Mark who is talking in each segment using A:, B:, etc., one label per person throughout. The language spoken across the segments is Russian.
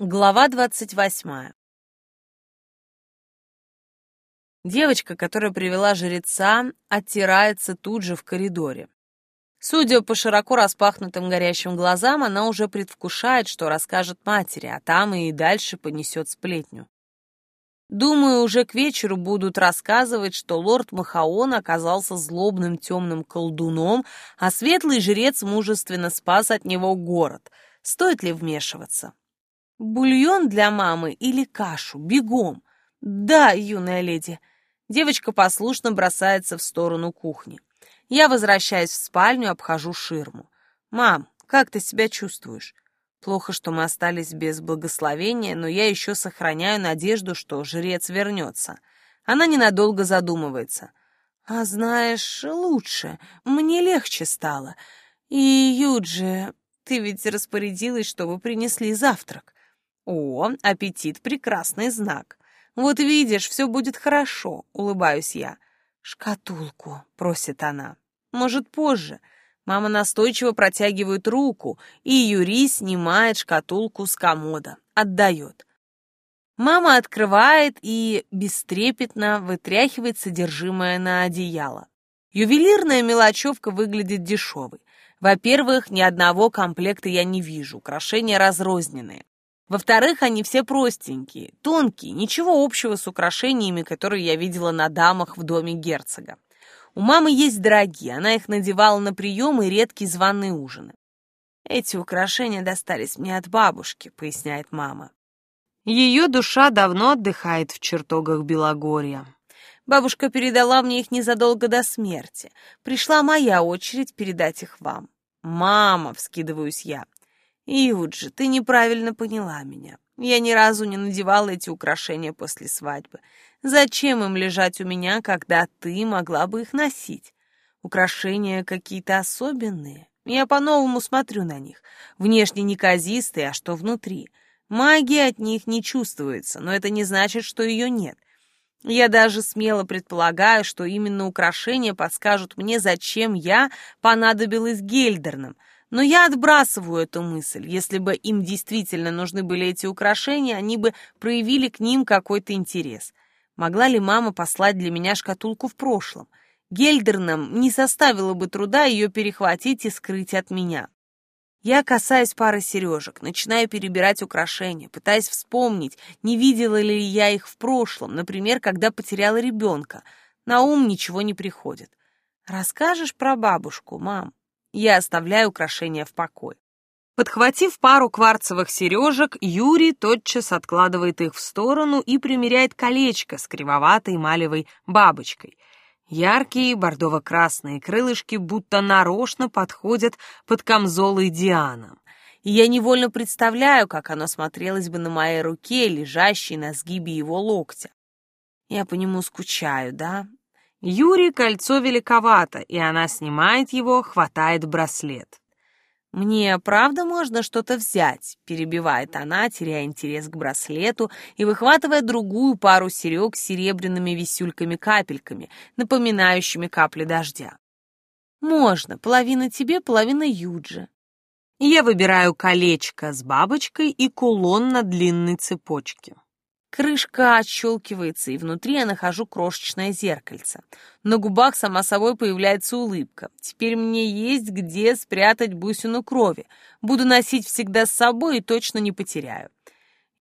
A: Глава двадцать восьмая. Девочка, которая привела жреца, оттирается тут же в коридоре. Судя по широко распахнутым горящим глазам, она уже предвкушает, что расскажет матери, а там и дальше понесет сплетню. Думаю, уже к вечеру будут рассказывать, что лорд Махаон оказался злобным темным колдуном, а светлый жрец мужественно спас от него город. Стоит ли вмешиваться? Бульон для мамы или кашу? Бегом! Да, юная леди. Девочка послушно бросается в сторону кухни. Я возвращаюсь в спальню, обхожу ширму. «Мам, как ты себя чувствуешь?» Плохо, что мы остались без благословения, но я еще сохраняю надежду, что жрец вернется. Она ненадолго задумывается. «А знаешь, лучше. Мне легче стало. И, Юджи, ты ведь распорядилась, чтобы принесли завтрак. «О, аппетит — прекрасный знак. Вот видишь, все будет хорошо», — улыбаюсь я. «Шкатулку», — просит она. «Может, позже». Мама настойчиво протягивает руку, и Юрий снимает шкатулку с комода, отдает. Мама открывает и бестрепетно вытряхивает содержимое на одеяло. Ювелирная мелочевка выглядит дешевой. Во-первых, ни одного комплекта я не вижу, украшения разрозненные. Во-вторых, они все простенькие, тонкие, ничего общего с украшениями, которые я видела на дамах в доме герцога. У мамы есть дорогие, она их надевала на приемы и редкие званые ужины. «Эти украшения достались мне от бабушки», — поясняет мама. Ее душа давно отдыхает в чертогах Белогорья. Бабушка передала мне их незадолго до смерти. Пришла моя очередь передать их вам. «Мама!» — вскидываюсь я. «Иуджи, ты неправильно поняла меня. Я ни разу не надевала эти украшения после свадьбы. Зачем им лежать у меня, когда ты могла бы их носить? Украшения какие-то особенные. Я по-новому смотрю на них. Внешне неказистые, а что внутри? Магия от них не чувствуется, но это не значит, что ее нет. Я даже смело предполагаю, что именно украшения подскажут мне, зачем я понадобилась Гельдернам — но я отбрасываю эту мысль. Если бы им действительно нужны были эти украшения, они бы проявили к ним какой-то интерес. Могла ли мама послать для меня шкатулку в прошлом? Гельдернам не составило бы труда ее перехватить и скрыть от меня. Я касаюсь пары сережек, начинаю перебирать украшения, пытаясь вспомнить, не видела ли я их в прошлом, например, когда потеряла ребенка. На ум ничего не приходит. «Расскажешь про бабушку, мам?» Я оставляю украшения в покое. Подхватив пару кварцевых сережек, Юрий тотчас откладывает их в сторону и примеряет колечко с кривоватой малевой бабочкой. Яркие бордово-красные крылышки будто нарочно подходят под камзолы Диана. И я невольно представляю, как оно смотрелось бы на моей руке, лежащей на сгибе его локтя. Я по нему скучаю, да? Юре кольцо великовато, и она снимает его, хватает браслет. «Мне правда можно что-то взять?» — перебивает она, теряя интерес к браслету и выхватывая другую пару серег с серебряными висюльками-капельками, напоминающими капли дождя. «Можно. Половина тебе, половина Юджи». Я выбираю колечко с бабочкой и кулон на длинной цепочке. Крышка отщелкивается, и внутри я нахожу крошечное зеркальце. На губах сама собой появляется улыбка. Теперь мне есть где спрятать бусину крови. Буду носить всегда с собой и точно не потеряю.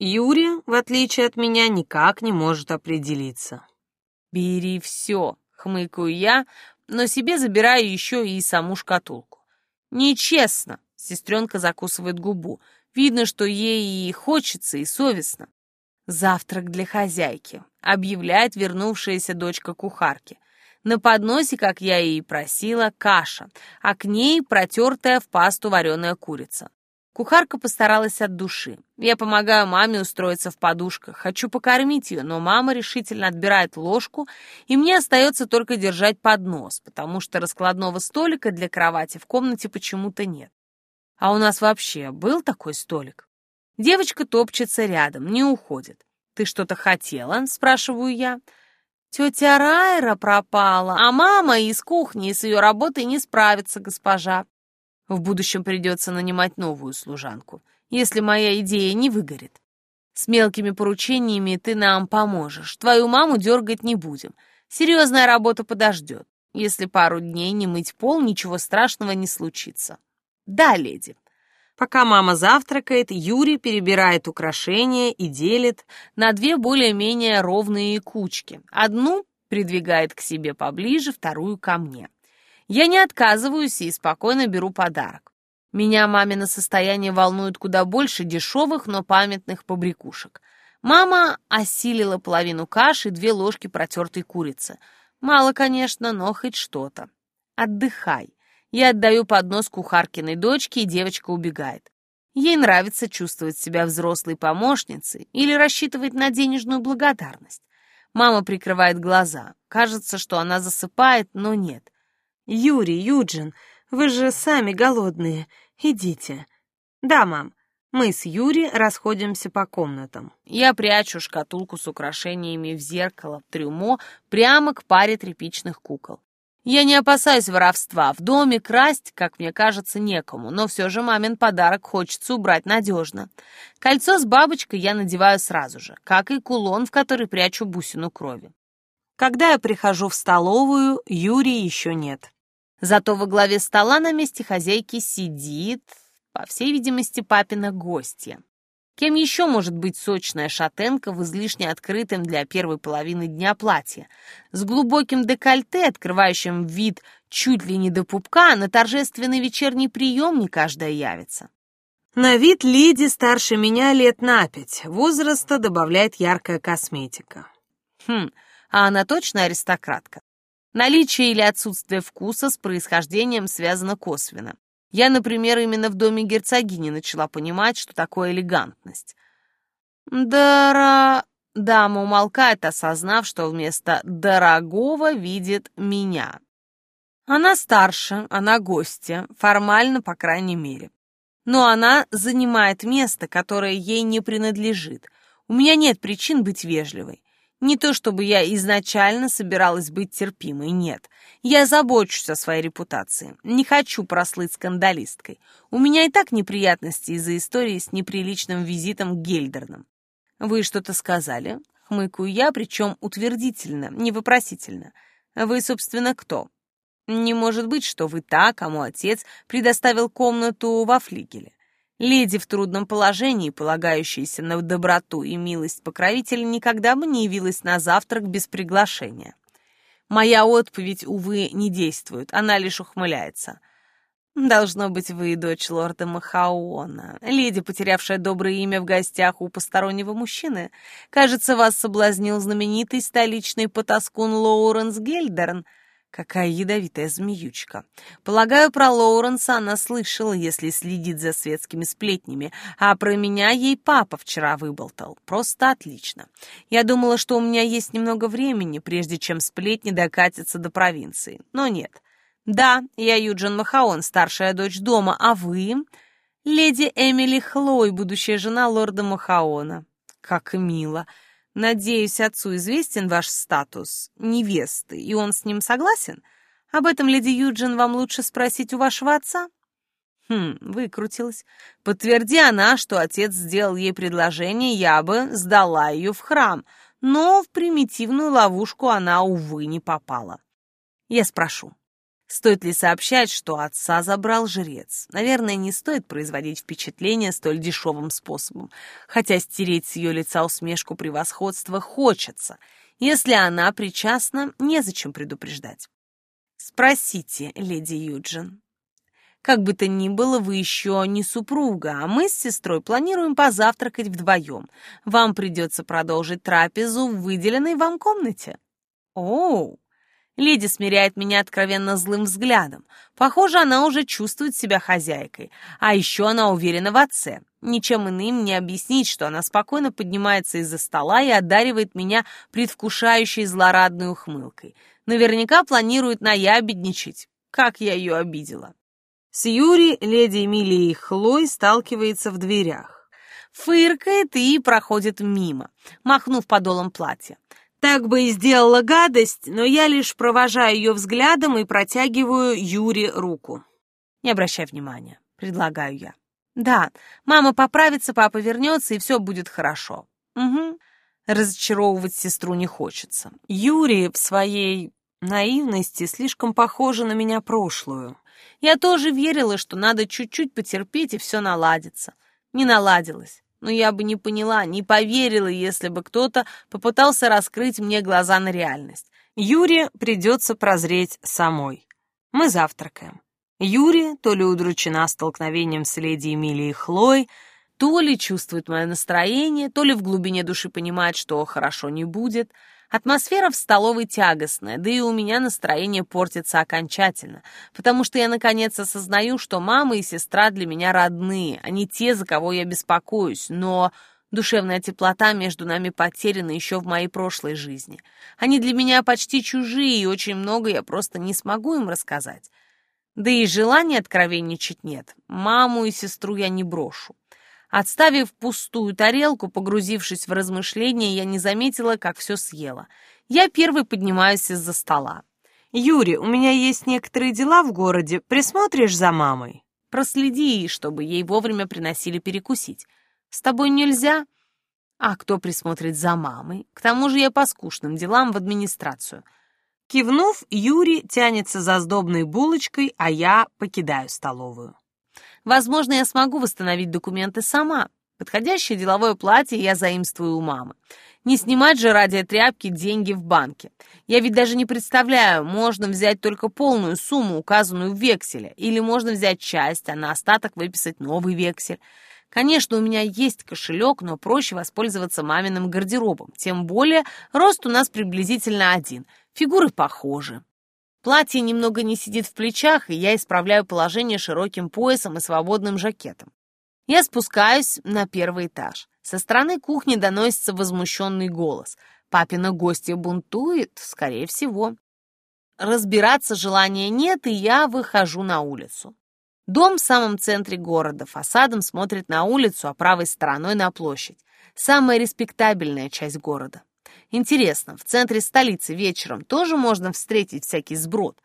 A: Юрий, в отличие от меня, никак не может определиться. «Бери все», — хмыкаю я, но себе забираю еще и саму шкатулку. «Нечестно», — сестренка закусывает губу. Видно, что ей и хочется, и совестно. «Завтрак для хозяйки», — объявляет вернувшаяся дочка кухарки. На подносе, как я и просила, каша, а к ней протертая в пасту вареная курица. Кухарка постаралась от души. Я помогаю маме устроиться в подушках. Хочу покормить ее, но мама решительно отбирает ложку, и мне остается только держать поднос, потому что раскладного столика для кровати в комнате почему-то нет. А у нас вообще был такой столик? Девочка топчется рядом, не уходит. «Ты что-то хотела?» — спрашиваю я. «Тетя Райра пропала, а мама из кухни с ее работой не справится, госпожа. В будущем придется нанимать новую служанку. если моя идея не выгорит. С мелкими поручениями ты нам поможешь. Твою маму дергать не будем. Серьезная работа подождет. Если пару дней не мыть пол, ничего страшного не случится. Да, леди. Пока мама завтракает, Юрий перебирает украшения и делит на две более-менее ровные кучки. Одну придвигает к себе поближе, вторую ко мне. Я не отказываюсь и спокойно беру подарок. Меня мамино состояние волнует куда больше дешевых, но памятных побрякушек. Мама осилила половину каши и две ложки протертой курицы. Мало, конечно, но хоть что-то. Отдыхай. Я отдаю поднос кухаркиной дочке, и девочка убегает. Ей нравится чувствовать себя взрослой помощницей или рассчитывать на денежную благодарность. Мама прикрывает глаза. Кажется, что она засыпает, но нет. «Юрий, Юджин, вы же сами голодные. Идите». «Да, мам». Мы с Юри расходимся по комнатам. Я прячу шкатулку с украшениями в зеркало, в трюмо, прямо к паре тряпичных кукол. Я не опасаюсь воровства. В доме красть, как мне кажется, некому, но все же мамин подарок хочется убрать надежно. Кольцо с бабочкой я надеваю сразу же, как и кулон, в который прячу бусину крови. Когда я прихожу в столовую, Юрия еще нет. Зато во главе стола на месте хозяйки сидит, по всей видимости, папина гостья. Кем еще может быть сочная шатенка в излишне открытом для первой половины дня платье? С глубоким декольте, открывающим вид чуть ли не до пупка, на торжественный вечерний прием не каждая явится. На вид леди старше меня лет на пять, возраста добавляет яркая косметика. Хм, а она точно аристократка? Наличие или отсутствие вкуса с происхождением связано косвенно. Я, например, именно в доме герцогини начала понимать, что такое элегантность. Дара... Дама умолкает, осознав, что вместо «дорогого» видит меня. Она старше, она гостья, формально, по крайней мере. Но она занимает место, которое ей не принадлежит. У меня нет причин быть вежливой. Не то чтобы я изначально собиралась быть терпимой, нет. Я забочусь о своей репутации. Не хочу прослыть скандалисткой. У меня и так неприятности из-за истории с неприличным визитом к Гельдернам. Вы что-то сказали? Хмыкаю я, причем утвердительно, не вопросительно. Вы, собственно, кто? Не может быть, что вы та, кому отец предоставил комнату во флигеле. Леди в трудном положении, полагающаяся на доброту и милость покровителя, никогда бы не явилась на завтрак без приглашения. Моя отповедь, увы, не действует, она лишь ухмыляется. «Должно быть, вы дочь лорда Махаона, леди, потерявшая доброе имя в гостях у постороннего мужчины. Кажется, вас соблазнил знаменитый столичный потаскун Лоуренс Гельдерн». Какая ядовитая змеючка. Полагаю, про Лоуренса она слышала, если следит за светскими сплетнями, а про меня ей папа вчера выболтал. Просто отлично. Я думала, что у меня есть немного времени, прежде чем сплетни докатятся до провинции. Но нет. Да, я Юджин Махаон, старшая дочь дома, а вы? Леди Эмили Хлой, будущая жена лорда Махаона. Как мило. Надеюсь, отцу известен ваш статус невесты, и он с ним согласен? Об этом, леди Юджин, вам лучше спросить у вашего отца. Хм, выкрутилась. Подтверди она, что отец сделал ей предложение, я бы сдала ее в храм, но в примитивную ловушку она, увы, не попала. Я спрошу. Стоит ли сообщать, что отца забрал жрец? Наверное, не стоит производить впечатление столь дешевым способом, хотя стереть с ее лица усмешку превосходства хочется. Если она причастна, незачем предупреждать. Спросите, леди Юджин. Как бы то ни было, вы еще не супруга, а мы с сестрой планируем позавтракать вдвоем. Вам придется продолжить трапезу в выделенной вам комнате. Оу, Леди смиряет меня откровенно злым взглядом. Похоже, она уже чувствует себя хозяйкой. А еще она уверена в отце. Ничем иным не объяснить, что она спокойно поднимается из-за стола и одаривает меня предвкушающей злорадной ухмылкой. Наверняка планирует наябедничать. Как я ее обидела. С Юри леди Эмилией Хлой сталкивается в дверях. Фыркает и проходит мимо, махнув подолом платья. Так бы и сделала гадость, но я лишь провожаю ее взглядом и протягиваю Юре руку. Не обращай внимания, предлагаю я. Да, мама поправится, папа вернется, и все будет хорошо. Угу. Разочаровывать сестру не хочется. Юрий в своей наивности слишком похожа на меня прошлую. Я тоже верила, что надо чуть-чуть потерпеть, и все наладится. Не наладилось. Но я бы не поняла, не поверила, если бы кто-то попытался раскрыть мне глаза на реальность. Юре придется прозреть самой. Мы завтракаем. Юрия то ли удручена столкновением с леди Эмилией Хлой, то ли чувствует мое настроение, то ли в глубине души понимает, что хорошо не будет. Атмосфера в столовой тягостная, да и у меня настроение портится окончательно, потому что я наконец осознаю, что мама и сестра для меня родные, а не те, за кого я беспокоюсь, но душевная теплота между нами потеряна еще в моей прошлой жизни. Они для меня почти чужие, и очень много я просто не смогу им рассказать. Да и желания откровенничать нет. Маму и сестру я не брошу. Отставив пустую тарелку, погрузившись в размышления, я не заметила, как все съела. Я первый поднимаюсь из-за стола. «Юрий, у меня есть некоторые дела в городе. Присмотришь за мамой?» «Проследи, чтобы ей вовремя приносили перекусить. С тобой нельзя?» «А кто присмотрит за мамой? К тому же я по скучным делам в администрацию». Кивнув, Юрий тянется за сдобной булочкой, а я покидаю столовую. Возможно, я смогу восстановить документы сама. Подходящее деловое платье я заимствую у мамы. Не снимать же ради тряпки деньги в банке. Я ведь даже не представляю, можно взять только полную сумму, указанную в векселе, или можно взять часть, а на остаток выписать новый вексель. Конечно, у меня есть кошелек, но проще воспользоваться маминым гардеробом. Тем более, рост у нас приблизительно один — Фигуры похожи. Платье немного не сидит в плечах, и я исправляю положение широким поясом и свободным жакетом. Я спускаюсь на первый этаж. Со стороны кухни доносится возмущенный голос. Папина гостья бунтует, скорее всего. Разбираться желания нет, и я выхожу на улицу. Дом в самом центре города, фасадом смотрит на улицу, а правой стороной на площадь. Самая респектабельная часть города. Интересно, в центре столицы вечером тоже можно встретить всякий сброд?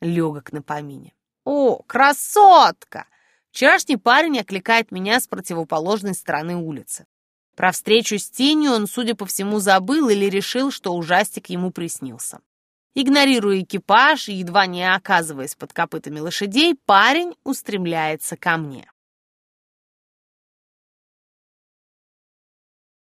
A: Легок на помине. О, красотка! Вчерашний парень окликает меня с противоположной стороны улицы. Про встречу с тенью он, судя по всему, забыл или решил, что ужастик ему приснился. Игнорируя экипаж и едва не оказываясь под копытами лошадей, парень устремляется ко мне.